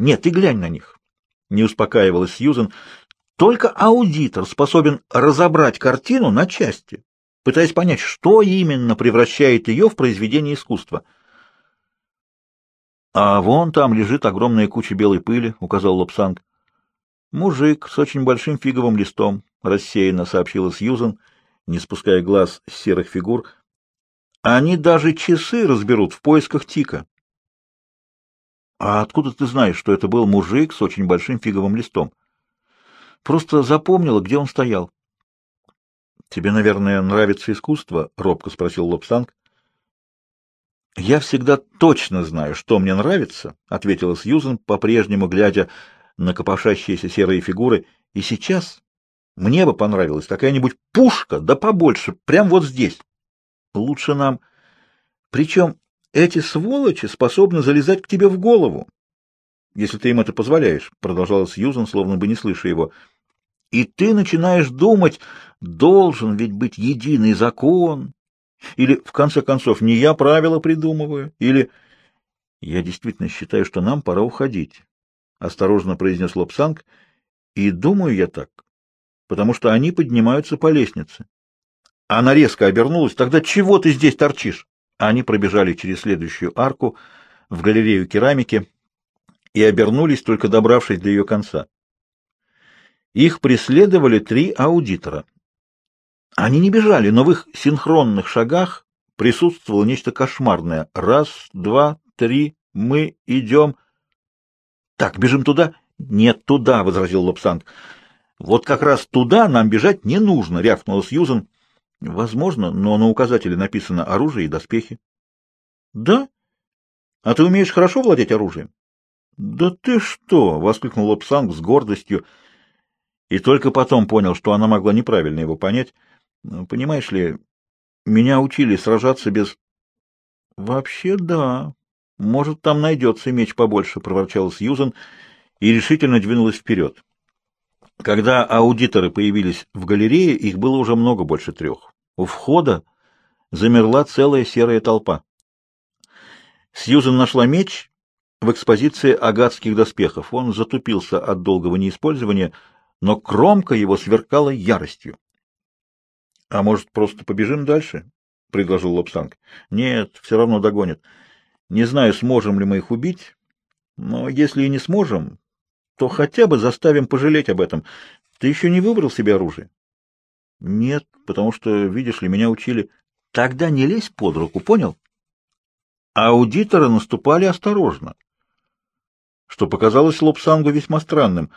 Нет, ты глянь на них. Не успокаивалась Сьюзен. Только аудитор способен разобрать картину на части, пытаясь понять, что именно превращает ее в произведение искусства. «А вон там лежит огромная куча белой пыли», — указал Лобсанг. «Мужик с очень большим фиговым листом», — рассеянно сообщила Сьюзен, не спуская глаз с серых фигур. «Они даже часы разберут в поисках Тика». «А откуда ты знаешь, что это был мужик с очень большим фиговым листом?» «Просто запомнила, где он стоял». «Тебе, наверное, нравится искусство?» — робко спросил Лобсанг. «Я всегда точно знаю, что мне нравится», — ответила Сьюзен, по-прежнему глядя на копошащиеся серые фигуры. И сейчас мне бы понравилась какая-нибудь пушка, да побольше, прям вот здесь. Лучше нам... Причем эти сволочи способны залезать к тебе в голову, если ты им это позволяешь, — продолжала Сьюзан, словно бы не слыша его. И ты начинаешь думать, должен ведь быть единый закон, или, в конце концов, не я правила придумываю, или... Я действительно считаю, что нам пора уходить. — осторожно произнес Лобсанг, — и думаю я так, потому что они поднимаются по лестнице. Она резко обернулась. «Тогда чего ты здесь торчишь?» Они пробежали через следующую арку в галерею керамики и обернулись, только добравшись до ее конца. Их преследовали три аудитора. Они не бежали, но в их синхронных шагах присутствовало нечто кошмарное. Раз, два, три, мы идем... Так, бежим туда? Нет, туда, возразил Лобсанг. Вот как раз туда нам бежать не нужно, рявкнула Сьюзен. Возможно, но на указателе написано оружие и доспехи. Да? А ты умеешь хорошо владеть оружием? Да ты что? воскликнул Лобсанг с гордостью и только потом понял, что она могла неправильно его понять. Понимаешь ли, меня учили сражаться без Вообще да, «Может, там найдется меч побольше», — проворчал Сьюзан и решительно двинулась вперед. Когда аудиторы появились в галерее, их было уже много больше трех. У входа замерла целая серая толпа. Сьюзан нашла меч в экспозиции агатских доспехов. Он затупился от долгого неиспользования, но кромка его сверкала яростью. — А может, просто побежим дальше? — предложил Лобсанг. — Нет, все равно догонят. Не знаю, сможем ли мы их убить, но если и не сможем, то хотя бы заставим пожалеть об этом. Ты еще не выбрал себе оружие? Нет, потому что, видишь ли, меня учили. Тогда не лезь под руку, понял? Аудиторы наступали осторожно, что показалось Лобсангу весьма странным.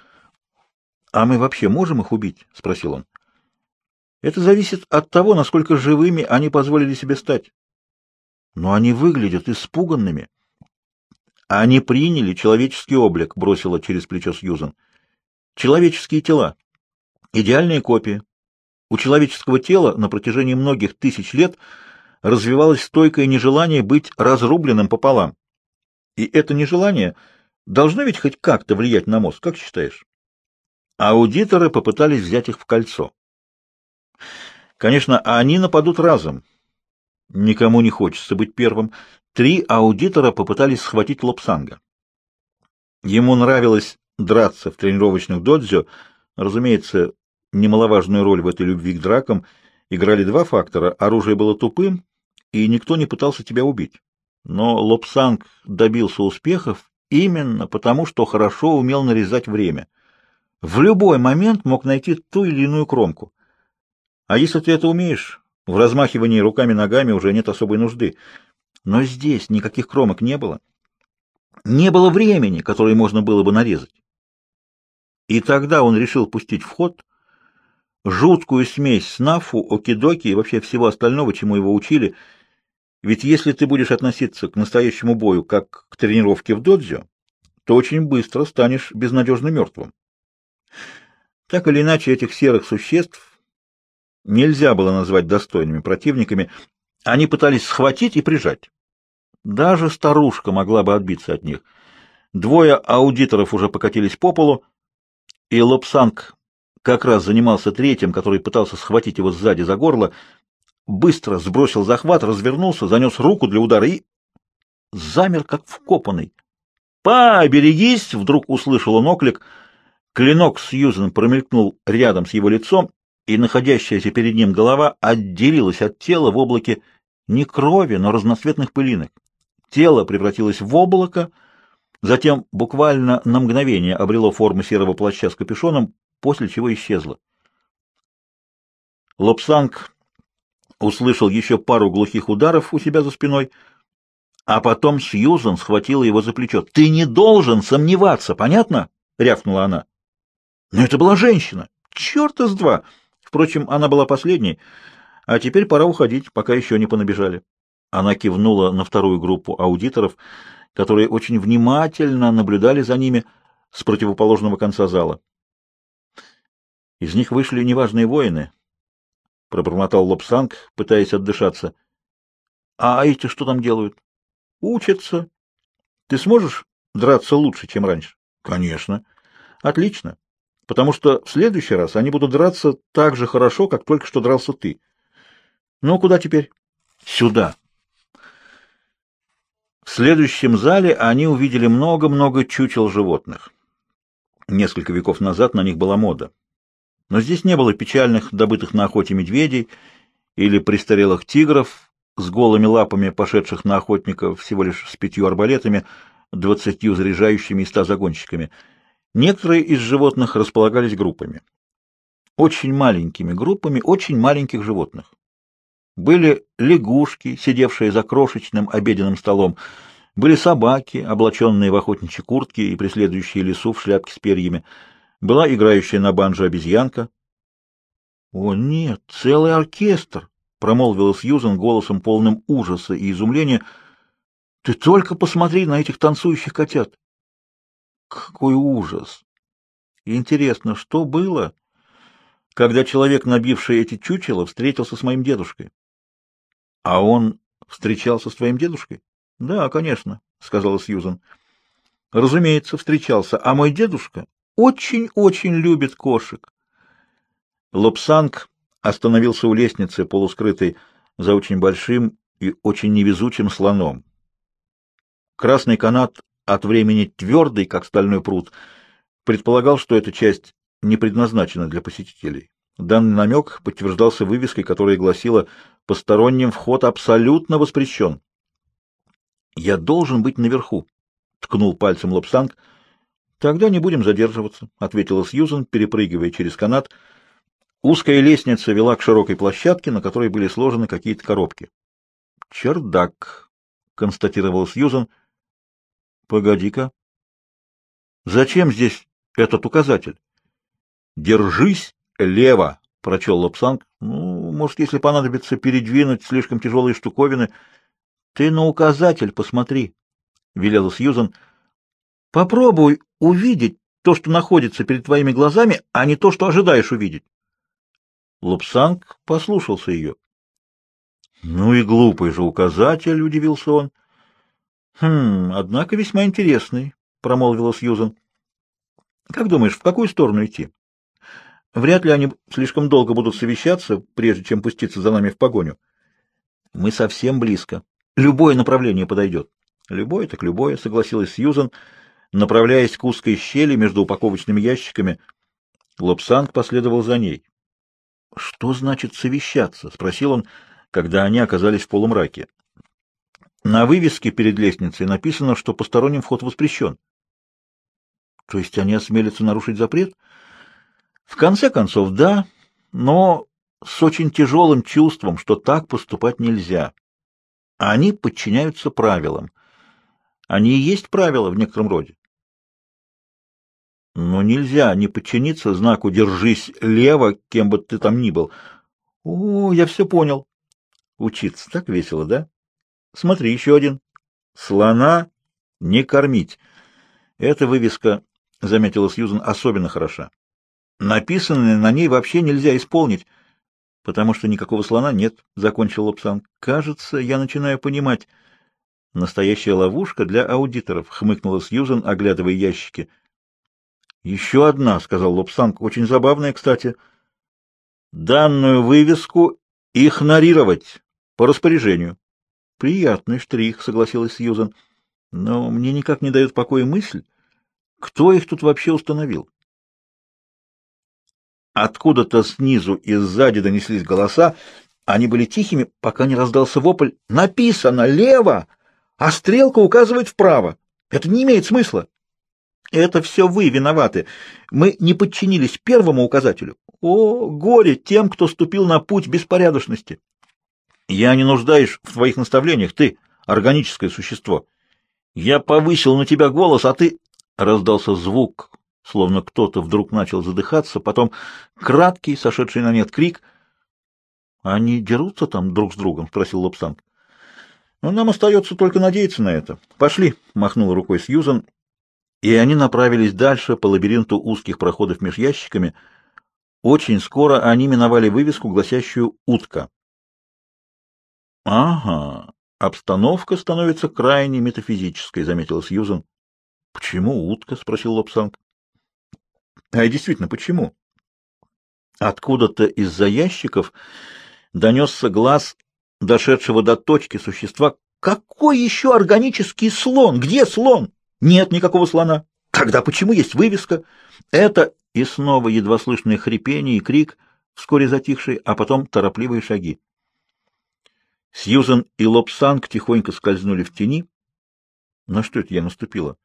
«А мы вообще можем их убить?» — спросил он. «Это зависит от того, насколько живыми они позволили себе стать. Но они выглядят испуганными. Они приняли человеческий облик, бросила через плечо Сьюзан. Человеческие тела. Идеальные копии. У человеческого тела на протяжении многих тысяч лет развивалось стойкое нежелание быть разрубленным пополам. И это нежелание должно ведь хоть как-то влиять на мозг, как считаешь? Аудиторы попытались взять их в кольцо. Конечно, они нападут разом, Никому не хочется быть первым. Три аудитора попытались схватить Лобсанга. Ему нравилось драться в тренировочных додзё. Разумеется, немаловажную роль в этой любви к дракам играли два фактора. Оружие было тупым, и никто не пытался тебя убить. Но Лобсанг добился успехов именно потому, что хорошо умел нарезать время. В любой момент мог найти ту или иную кромку. А если ты это умеешь, в размахивании руками-ногами уже нет особой нужды. Но здесь никаких кромок не было. Не было времени, которое можно было бы нарезать. И тогда он решил пустить в ход жуткую смесь снафу, окидоки и вообще всего остального, чему его учили. Ведь если ты будешь относиться к настоящему бою как к тренировке в додзё, то очень быстро станешь безнадежно мертвым. Так или иначе, этих серых существ нельзя было назвать достойными противниками. Они пытались схватить и прижать. Даже старушка могла бы отбиться от них. Двое аудиторов уже покатились по полу, и Лобсанг как раз занимался третьим, который пытался схватить его сзади за горло, быстро сбросил захват, развернулся, занес руку для удара и замер, как вкопанный. «Поберегись!» — вдруг услышал он оклик. Клинок Сьюзен промелькнул рядом с его лицом, и находящаяся перед ним голова отделилась от тела в облаке не крови, но разноцветных пылинок. Тело превратилось в облако, затем буквально на мгновение обрело форму серого плаща с капюшоном, после чего исчезло. Лобсанг услышал еще пару глухих ударов у себя за спиной, а потом Сьюзан схватила его за плечо. «Ты не должен сомневаться, понятно?» — рявкнула она. «Но это была женщина! Черта с два!» Впрочем, она была последней, а теперь пора уходить, пока еще не понабежали. Она кивнула на вторую группу аудиторов, которые очень внимательно наблюдали за ними с противоположного конца зала. Из них вышли неважные воины, — пробормотал Лобсанг, пытаясь отдышаться. — А эти что там делают? — Учатся. Ты сможешь драться лучше, чем раньше? — Конечно. — Отлично потому что в следующий раз они будут драться так же хорошо, как только что дрался ты. Ну, куда теперь? Сюда. В следующем зале они увидели много-много чучел животных. Несколько веков назад на них была мода. Но здесь не было печальных, добытых на охоте медведей или престарелых тигров с голыми лапами, пошедших на охотников всего лишь с пятью арбалетами, двадцатью заряжающими и ста загонщиками — Некоторые из животных располагались группами. Очень маленькими группами очень маленьких животных. Были лягушки, сидевшие за крошечным обеденным столом, были собаки, облаченные в охотничьи куртки и преследующие лесу в шляпке с перьями, была играющая на банджо обезьянка. — О, нет, целый оркестр! — промолвила Сьюзен голосом полным ужаса и изумления. — Ты только посмотри на этих танцующих котят! Какой ужас! Интересно, что было, когда человек, набивший эти чучела, встретился с моим дедушкой? — А он встречался с твоим дедушкой? — Да, конечно, — сказала Сьюзан. — Разумеется, встречался. А мой дедушка очень-очень любит кошек. Лобсанг остановился у лестницы, полускрытой за очень большим и очень невезучим слоном. Красный канат от времени твердый, как стальной пруд, предполагал, что эта часть не предназначена для посетителей. Данный намек подтверждался вывеской, которая гласила «Посторонним вход абсолютно воспрещен». «Я должен быть наверху», — ткнул пальцем Лобсанг. «Тогда не будем задерживаться», — ответила Сьюзен, перепрыгивая через канат. Узкая лестница вела к широкой площадке, на которой были сложены какие-то коробки. «Чердак», — констатировал Сьюзен, — Погоди-ка. Зачем здесь этот указатель? Держись лево, прочел Лобсанг. Ну, может, если понадобится передвинуть слишком тяжелые штуковины. Ты на указатель посмотри, велела Сьюзан. Попробуй увидеть то, что находится перед твоими глазами, а не то, что ожидаешь увидеть. Лобсанг послушался ее. Ну и глупый же указатель, удивился он. Хм, однако весьма интересный, промолвила Сьюзан. Как думаешь, в какую сторону идти? Вряд ли они слишком долго будут совещаться, прежде чем пуститься за нами в погоню. Мы совсем близко. Любое направление подойдет. Любое так любое, согласилась Сьюзан, направляясь к узкой щели между упаковочными ящиками. Лобсанг последовал за ней. Что значит совещаться? спросил он, когда они оказались в полумраке. На вывеске перед лестницей написано, что посторонним вход воспрещен. То есть они осмелятся нарушить запрет? В конце концов, да, но с очень тяжелым чувством, что так поступать нельзя. Они подчиняются правилам. Они и есть правила в некотором роде. Но нельзя не подчиниться знаку «держись лево», кем бы ты там ни был. О, я все понял. Учиться так весело, да? Смотри, еще один. Слона не кормить. Эта вывеска, заметила Сьюзен, особенно хороша. Написанное на ней вообще нельзя исполнить, потому что никакого слона нет, закончил Лобсан. Кажется, я начинаю понимать. Настоящая ловушка для аудиторов, хмыкнула Сьюзен, оглядывая ящики. Еще одна, сказал Лобсанг, очень забавная, кстати. Данную вывеску игнорировать по распоряжению. Приятный штрих, согласилась Сьюзен. Но мне никак не дает покоя мысль, кто их тут вообще установил. Откуда-то снизу и сзади донеслись голоса. Они были тихими, пока не раздался вопль. «Написано лево, а стрелка указывает вправо. Это не имеет смысла». «Это все вы виноваты. Мы не подчинились первому указателю. О, горе тем, кто ступил на путь беспорядочности!» «Я не нуждаюсь в твоих наставлениях, ты, органическое существо. Я повысил на тебя голос, а ты...» Раздался звук, словно кто-то вдруг начал задыхаться, потом краткий, сошедший на нет крик. «Они дерутся там друг с другом?» — спросил Лобсанг. «Ну, нам остается только надеяться на это. Пошли!» — махнул рукой Сьюзан, и они направились дальше по лабиринту узких проходов меж ящиками. Очень скоро они миновали вывеску, гласящую «Утка». «Ага, обстановка становится крайне метафизической», — заметила Сьюзан. «Почему утка?» — спросил Лобсанг. А действительно, почему? Откуда-то из-за ящиков донесся глаз дошедшего до точки существа. Какой еще органический слон? Где слон? Нет никакого слона. Тогда почему есть вывеска? Это и снова едва слышное хрипение и крик, вскоре затихший, а потом торопливые шаги. Сьюзен и Лобсанг тихонько скользнули в тени. На что это я наступила?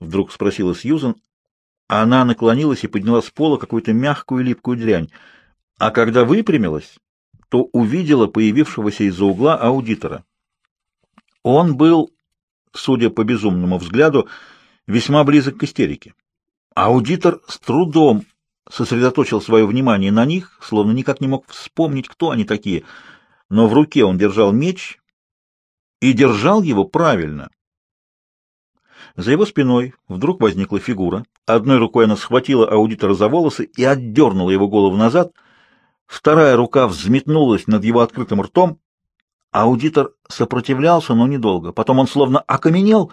Вдруг спросила Сьюзен, она наклонилась и подняла с пола какую-то мягкую липкую дрянь, а когда выпрямилась, то увидела появившегося из-за угла аудитора. Он был, судя по безумному взгляду, весьма близок к истерике. Аудитор с трудом сосредоточил свое внимание на них, словно никак не мог вспомнить, кто они такие, но в руке он держал меч и держал его правильно. За его спиной вдруг возникла фигура. Одной рукой она схватила аудитора за волосы и отдернула его голову назад. Вторая рука взметнулась над его открытым ртом. Аудитор сопротивлялся, но недолго. Потом он словно окаменел,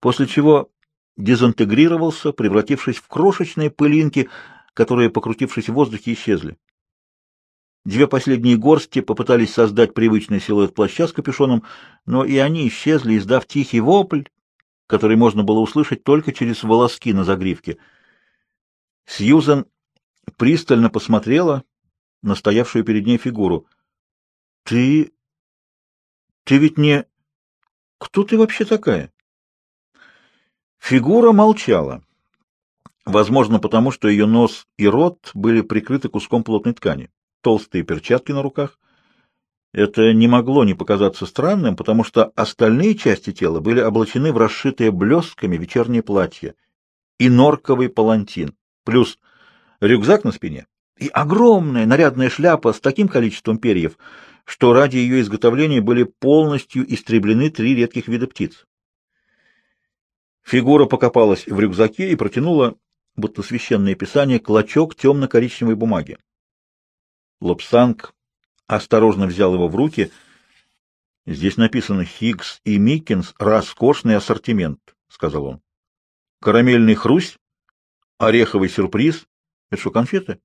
после чего дезинтегрировался, превратившись в крошечные пылинки, которые, покрутившись в воздухе, исчезли. Две последние горсти попытались создать привычный силуэт плаща с капюшоном, но и они исчезли, издав тихий вопль, который можно было услышать только через волоски на загривке. Сьюзен пристально посмотрела на стоявшую перед ней фигуру. — Ты... ты ведь не... Кто ты вообще такая? Фигура молчала. Возможно, потому что ее нос и рот были прикрыты куском плотной ткани. Толстые перчатки на руках — это не могло не показаться странным, потому что остальные части тела были облачены в расшитые блестками вечернее платье и норковый палантин, плюс рюкзак на спине и огромная нарядная шляпа с таким количеством перьев, что ради ее изготовления были полностью истреблены три редких вида птиц. Фигура покопалась в рюкзаке и протянула, будто священное писание, клочок темно-коричневой бумаги. Лобсанг осторожно взял его в руки. Здесь написано «Хиггс и Миккинс. Роскошный ассортимент», — сказал он. «Карамельный хрусь, ореховый сюрприз. Это что, конфеты?»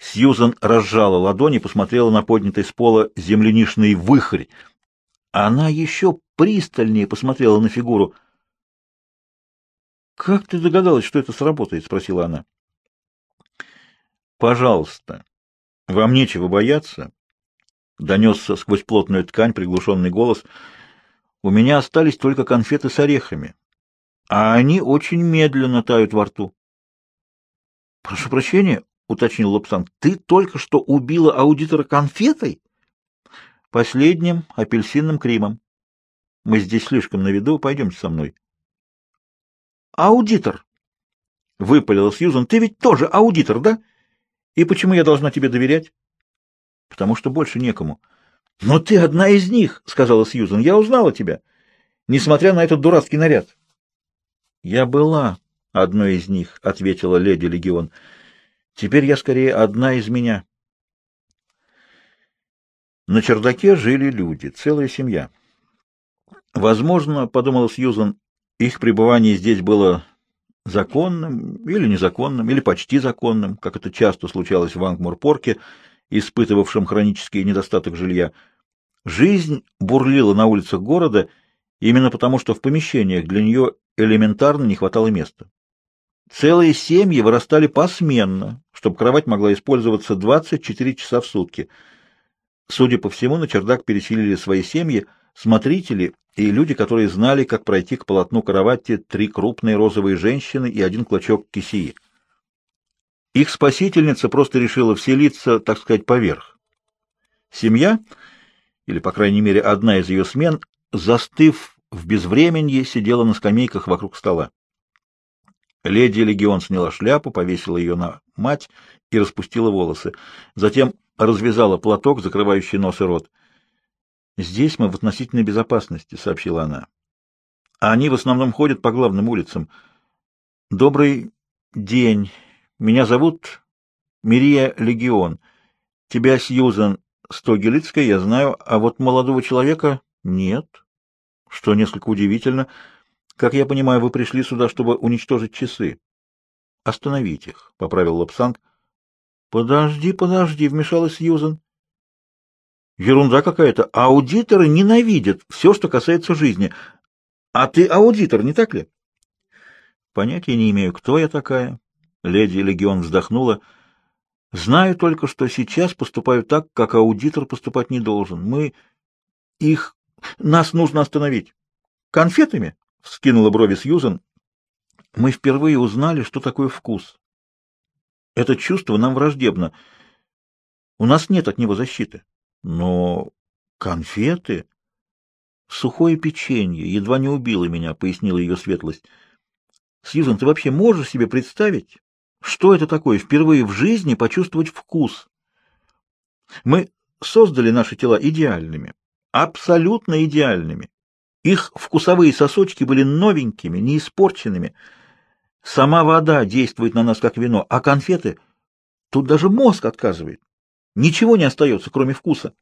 Сьюзан разжала ладони, посмотрела на поднятый с пола земляничный выхрь. Она еще пристальнее посмотрела на фигуру. «Как ты догадалась, что это сработает?» — спросила она. «Пожалуйста, вам нечего бояться донесся сквозь плотную ткань приглушенный голос. У меня остались только конфеты с орехами, а они очень медленно тают во рту. — Прошу прощения, — уточнил Лобсан, — ты только что убила аудитора конфетой? — Последним апельсинным кремом. Мы здесь слишком на виду, пойдемте со мной. — Аудитор! — выпалила Сьюзан. — Ты ведь тоже аудитор, да? И почему я должна тебе доверять? потому что больше некому. — Но ты одна из них, — сказала Сьюзан. — Я узнала тебя, несмотря на этот дурацкий наряд. — Я была одной из них, — ответила леди Легион. — Теперь я скорее одна из меня. На чердаке жили люди, целая семья. Возможно, — подумала Сьюзан, — их пребывание здесь было законным или незаконным, или почти законным, как это часто случалось в Ангмурпорке, — испытывавшим хронический недостаток жилья. Жизнь бурлила на улицах города, именно потому, что в помещениях для нее элементарно не хватало места. Целые семьи вырастали посменно, чтобы кровать могла использоваться 24 часа в сутки. Судя по всему, на чердак переселили свои семьи смотрители и люди, которые знали, как пройти к полотну кровати три крупные розовые женщины и один клочок кисии. Их спасительница просто решила вселиться, так сказать, поверх. Семья, или, по крайней мере, одна из ее смен, застыв в безвременье, сидела на скамейках вокруг стола. Леди Легион сняла шляпу, повесила ее на мать и распустила волосы. Затем развязала платок, закрывающий нос и рот. «Здесь мы в относительной безопасности», — сообщила она. «А они в основном ходят по главным улицам. Добрый день. Меня зовут Мирия Легион. Тебя, Сьюзан Стогелицкая, я знаю, а вот молодого человека нет. Что несколько удивительно. Как я понимаю, вы пришли сюда, чтобы уничтожить часы. Остановить их, — поправил Лапсанг. Подожди, подожди, — вмешалась Сьюзан. Ерунда какая-то. Аудиторы ненавидят все, что касается жизни. А ты аудитор, не так ли? Понятия не имею, кто я такая, Леди Легион вздохнула. Знаю только, что сейчас поступаю так, как аудитор поступать не должен. Мы их... Нас нужно остановить. Конфетами? — вскинула брови Сьюзен. Мы впервые узнали, что такое вкус. Это чувство нам враждебно. У нас нет от него защиты. Но конфеты... Сухое печенье едва не убило меня, — пояснила ее светлость. Сьюзен, ты вообще можешь себе представить, что это такое впервые в жизни почувствовать вкус? Мы создали наши тела идеальными, абсолютно идеальными. Их вкусовые сосочки были новенькими, не испорченными. Сама вода действует на нас как вино, а конфеты... Тут даже мозг отказывает. Ничего не остается, кроме вкуса.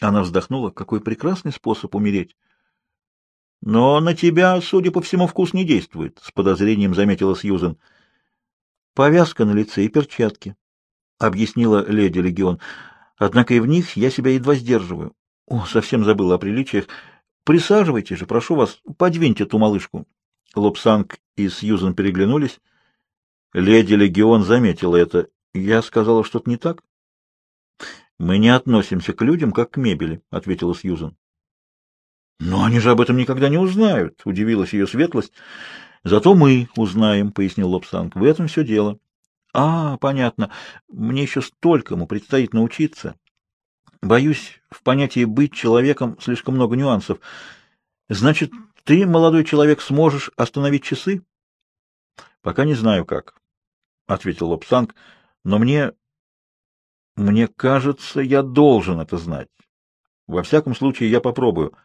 Она вздохнула. Какой прекрасный способ умереть. Но на тебя, судя по всему, вкус не действует, — с подозрением заметила Сьюзен. Повязка на лице и перчатки, — объяснила леди Легион. Однако и в них я себя едва сдерживаю. О, совсем забыла о приличиях. Присаживайтесь же, прошу вас, подвиньте ту малышку. Лобсанг и Сьюзен переглянулись. Леди Легион заметила это. Я сказала что-то не так? Мы не относимся к людям, как к мебели, — ответила Сьюзен. Но они же об этом никогда не узнают, — удивилась ее светлость. Зато мы узнаем, — пояснил Лобсанг. В этом все дело. А, понятно. Мне еще столькому предстоит научиться. Боюсь, в понятии «быть человеком» слишком много нюансов. Значит, ты, молодой человек, сможешь остановить часы? Пока не знаю как, — ответил Лобсанг. Но мне... Мне кажется, я должен это знать. Во всяком случае, я попробую.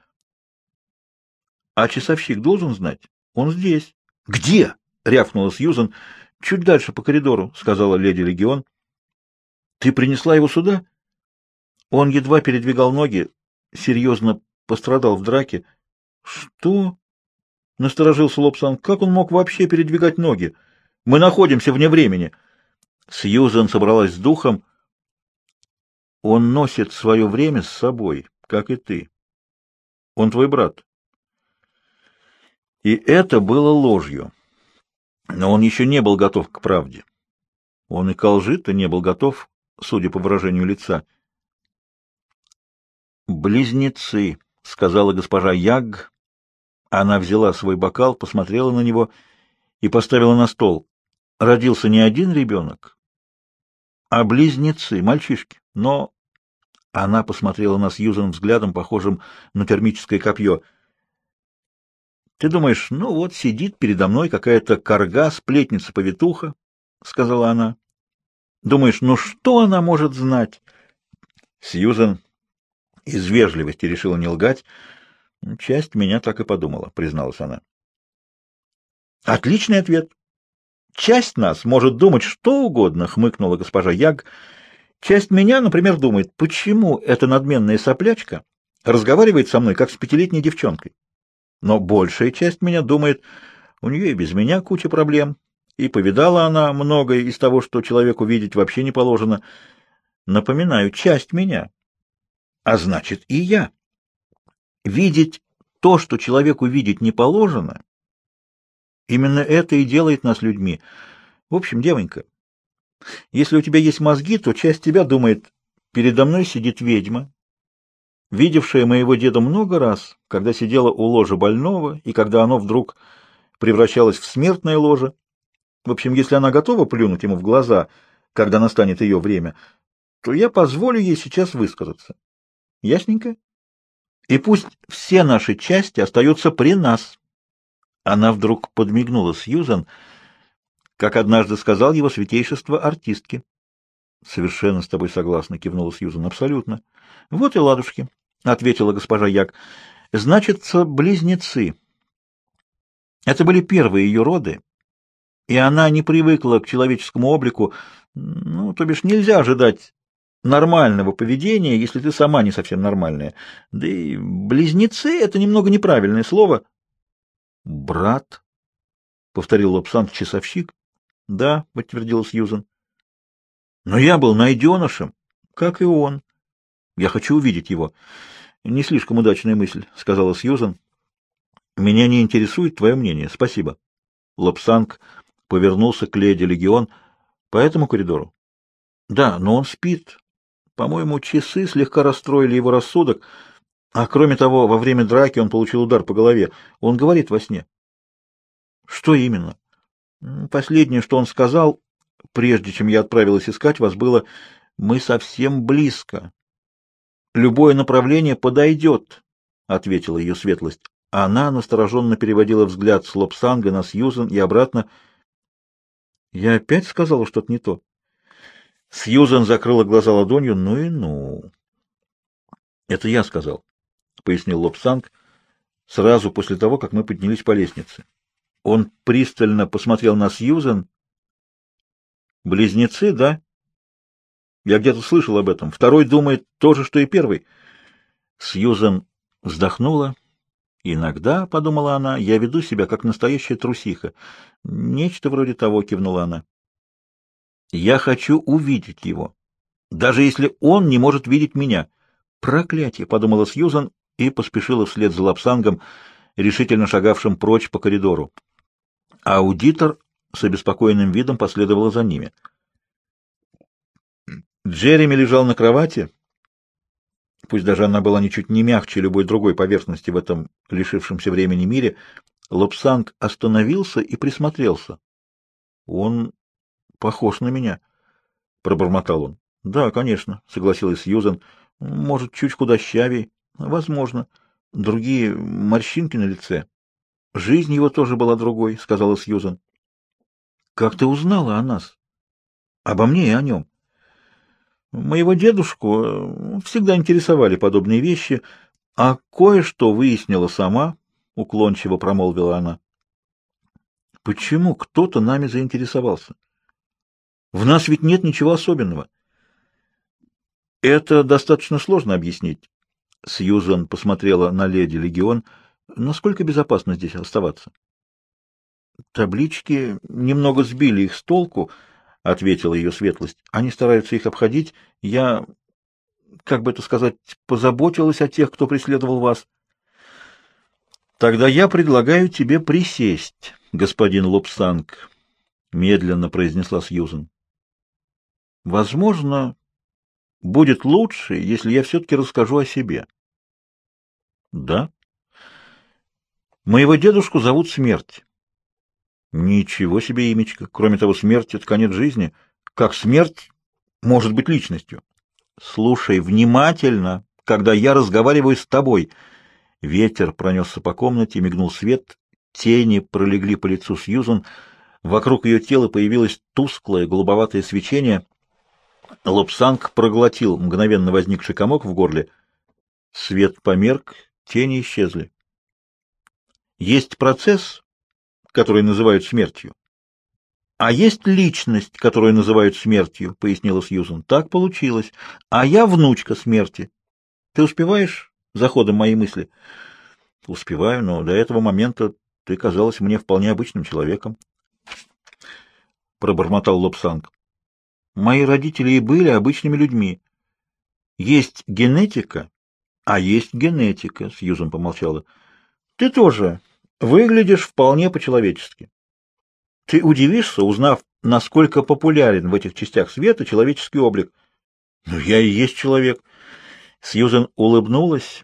А часовщик должен знать? Он здесь. «Где?» — рявкнула Сьюзан. «Чуть дальше по коридору», — сказала леди Легион. «Ты принесла его сюда?» Он едва передвигал ноги, серьезно пострадал в драке. «Что?» — насторожился Лобсон. «Как он мог вообще передвигать ноги? Мы находимся вне времени». Сьюзан собралась с духом. «Он носит свое время с собой, как и ты. Он твой брат. И это было ложью. Но он еще не был готов к правде. Он и к лжи-то не был готов, судя по выражению лица. «Близнецы», — сказала госпожа Яг. Она взяла свой бокал, посмотрела на него и поставила на стол. Родился не один ребенок, а близнецы, мальчишки. Но она посмотрела на Сьюзан взглядом, похожим на термическое копье — ты думаешь, ну вот сидит передо мной какая-то корга, сплетница-повитуха, — сказала она. Думаешь, ну что она может знать? Сьюзен из вежливости решила не лгать. Часть меня так и подумала, призналась она. Отличный ответ. Часть нас может думать что угодно, хмыкнула госпожа Яг. Часть меня, например, думает, почему эта надменная соплячка разговаривает со мной, как с пятилетней девчонкой но большая часть меня думает, у нее и без меня куча проблем, и повидала она многое из того, что человеку видеть вообще не положено. Напоминаю, часть меня, а значит и я. Видеть то, что человеку видеть не положено, именно это и делает нас людьми. В общем, девонька, если у тебя есть мозги, то часть тебя думает, передо мной сидит ведьма, видевшая моего деда много раз, когда сидела у ложа больного, и когда оно вдруг превращалось в смертное ложе. В общем, если она готова плюнуть ему в глаза, когда настанет ее время, то я позволю ей сейчас высказаться. Ясненько? И пусть все наши части остаются при нас. Она вдруг подмигнула Сьюзан, как однажды сказал его святейшество артистки. Совершенно с тобой согласна, кивнула Сьюзан. Абсолютно. Вот и ладушки, ответила госпожа Як. Значится, близнецы. Это были первые ее роды, и она не привыкла к человеческому облику, ну, то бишь нельзя ожидать нормального поведения, если ты сама не совсем нормальная. Да и близнецы — это немного неправильное слово. — Брат? — повторил Лапсант-часовщик. — Да, — подтвердил Сьюзен. — Но я был найденышем, как и он. Я хочу увидеть его. — Не слишком удачная мысль, — сказала Сьюзен. — Меня не интересует твое мнение. Спасибо. Лапсанг повернулся к леди Легион по этому коридору. — Да, но он спит. По-моему, часы слегка расстроили его рассудок. А кроме того, во время драки он получил удар по голове. Он говорит во сне. — Что именно? Последнее, что он сказал, прежде чем я отправилась искать вас, было «Мы совсем близко». «Любое направление подойдет», — ответила ее светлость. Она настороженно переводила взгляд с Лобсанга на Сьюзен и обратно. «Я опять сказала что-то не то?» Сьюзен закрыла глаза ладонью. «Ну и ну!» «Это я сказал», — пояснил Лобсанг, сразу после того, как мы поднялись по лестнице. Он пристально посмотрел на Сьюзен. «Близнецы, да?» «Я где-то слышал об этом. Второй думает то же, что и первый». Сьюзен вздохнула. «Иногда, — подумала она, — я веду себя как настоящая трусиха. Нечто вроде того, — кивнула она. Я хочу увидеть его, даже если он не может видеть меня. Проклятие, — подумала Сьюзан и поспешила вслед за Лапсангом, решительно шагавшим прочь по коридору. Аудитор с обеспокоенным видом последовала за ними. Джереми лежал на кровати, пусть даже она была ничуть не мягче любой другой поверхности в этом лишившемся времени мире, Лобсанг остановился и присмотрелся. Он похож на меня, — пробормотал он. — Да, конечно, — согласилась Сьюзен. — Может, чуть худощавей. Возможно. Другие морщинки на лице. Жизнь его тоже была другой, — сказала Сьюзан. — Как ты узнала о нас? — Обо мне и о нем. Моего дедушку э, всегда интересовали подобные вещи, а кое-что выяснила сама, — уклончиво промолвила она. — Почему кто-то нами заинтересовался? В нас ведь нет ничего особенного. — Это достаточно сложно объяснить. Сьюзан посмотрела на леди Легион — Насколько безопасно здесь оставаться? Таблички немного сбили их с толку, ответила ее светлость. Они стараются их обходить. Я, как бы это сказать, позаботилась о тех, кто преследовал вас. Тогда я предлагаю тебе присесть, господин Лобсанг, медленно произнесла Сьюзен. Возможно, будет лучше, если я все-таки расскажу о себе. Да? Моего дедушку зовут Смерть. Ничего себе имечко. Кроме того, смерть — это конец жизни. Как смерть может быть личностью? Слушай внимательно, когда я разговариваю с тобой. Ветер пронесся по комнате, мигнул свет, тени пролегли по лицу Сьюзан, вокруг ее тела появилось тусклое голубоватое свечение. Лобсанг проглотил мгновенно возникший комок в горле. Свет померк, тени исчезли. Есть процесс, который называют смертью, а есть личность, которую называют смертью, пояснила Сьюзен. Так получилось. А я внучка смерти. Ты успеваешь за ходом моей мысли? Успеваю, но до этого момента ты казалась мне вполне обычным человеком. Пробормотал Лобсанг. Мои родители и были обычными людьми. Есть генетика, а есть генетика, Сьюзен помолчала. Ты тоже выглядишь вполне по-человечески. Ты удивишься, узнав, насколько популярен в этих частях света человеческий облик. Ну, я и есть человек. Сьюзен улыбнулась,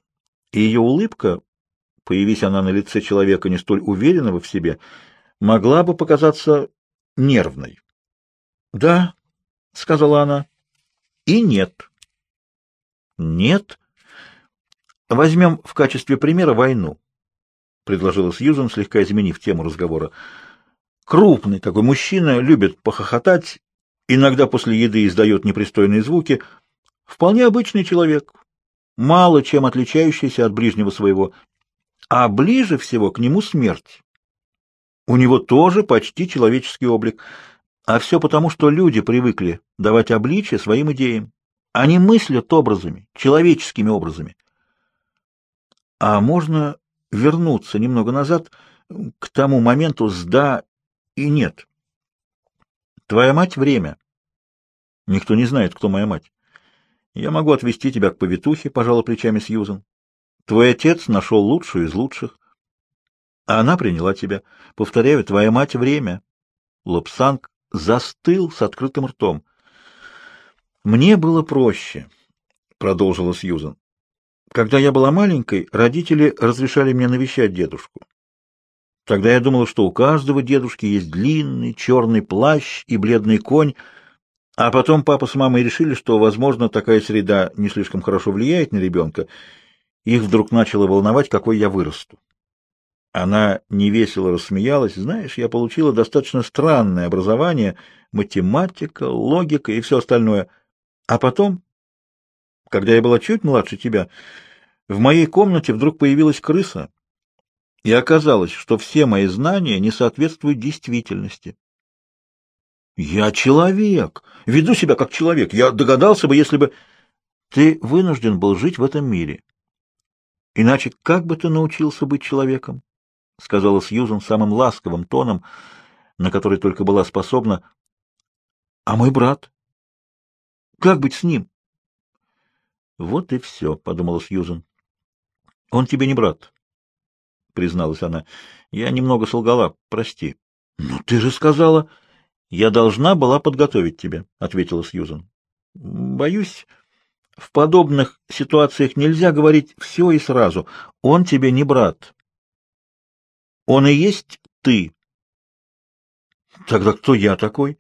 и ее улыбка, появись она на лице человека не столь уверенного в себе, могла бы показаться нервной. — Да, — сказала она, — и нет. — Нет? Возьмем в качестве примера войну, — предложила Сьюзен, слегка изменив тему разговора. Крупный такой мужчина, любит похохотать, иногда после еды издает непристойные звуки. Вполне обычный человек, мало чем отличающийся от ближнего своего, а ближе всего к нему смерть. У него тоже почти человеческий облик, а все потому, что люди привыкли давать обличие своим идеям. Они мыслят образами, человеческими образами. А можно вернуться немного назад к тому моменту с «да» и «нет». Твоя мать — время. Никто не знает, кто моя мать. Я могу отвезти тебя к повитухе, — пожала плечами Сьюзен. Твой отец нашел лучшую из лучших. А она приняла тебя. Повторяю, твоя мать — время. Лобсанг застыл с открытым ртом. Мне было проще, — продолжила Сьюзен. Когда я была маленькой, родители разрешали мне навещать дедушку. Тогда я думала, что у каждого дедушки есть длинный черный плащ и бледный конь, а потом папа с мамой решили, что, возможно, такая среда не слишком хорошо влияет на ребенка. Их вдруг начало волновать, какой я вырасту. Она невесело рассмеялась. Знаешь, я получила достаточно странное образование, математика, логика и все остальное. А потом, когда я была чуть младше тебя, в моей комнате вдруг появилась крыса, и оказалось, что все мои знания не соответствуют действительности. Я человек, веду себя как человек. Я догадался бы, если бы... Ты вынужден был жить в этом мире. Иначе как бы ты научился быть человеком? — сказала Сьюзан самым ласковым тоном, на который только была способна. — А мой брат? Как быть с ним? — Вот и все, — подумала Сьюзан. — Он тебе не брат, — призналась она. — Я немного солгала, прости. — Ну, ты же сказала... — Я должна была подготовить тебя, — ответила Сьюзан. — Боюсь, в подобных ситуациях нельзя говорить все и сразу. Он тебе не брат. Он и есть ты. — Тогда кто я такой?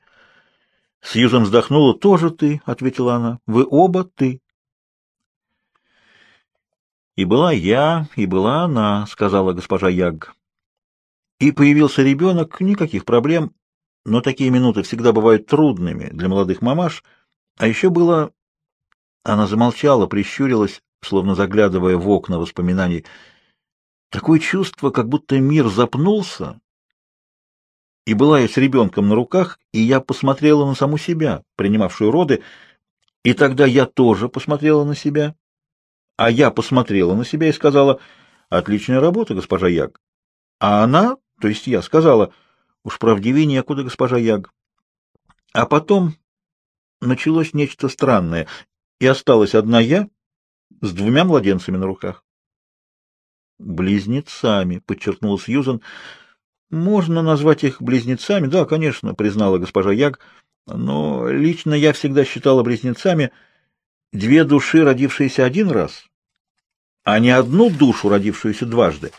Сьюзан вздохнула. — Тоже ты, — ответила она. — Вы оба ты. И была я, и была она, сказала госпожа Яг. И появился ребенок, никаких проблем, но такие минуты всегда бывают трудными для молодых мамаш. А еще было... Она замолчала, прищурилась, словно заглядывая в окна воспоминаний. Такое чувство, как будто мир запнулся, и была я с ребенком на руках, и я посмотрела на саму себя, принимавшую роды, и тогда я тоже посмотрела на себя, а я посмотрела на себя и сказала, «Отличная работа, госпожа Яг». А она, то есть я, сказала, «Уж правдивее некуда, госпожа Яг». А потом началось нечто странное, и осталась одна я с двумя младенцами на руках. «Близнецами», — подчеркнул Сьюзан. «Можно назвать их близнецами, да, конечно», — признала госпожа Яг, «но лично я всегда считала близнецами две души, родившиеся один раз, а не одну душу, родившуюся дважды.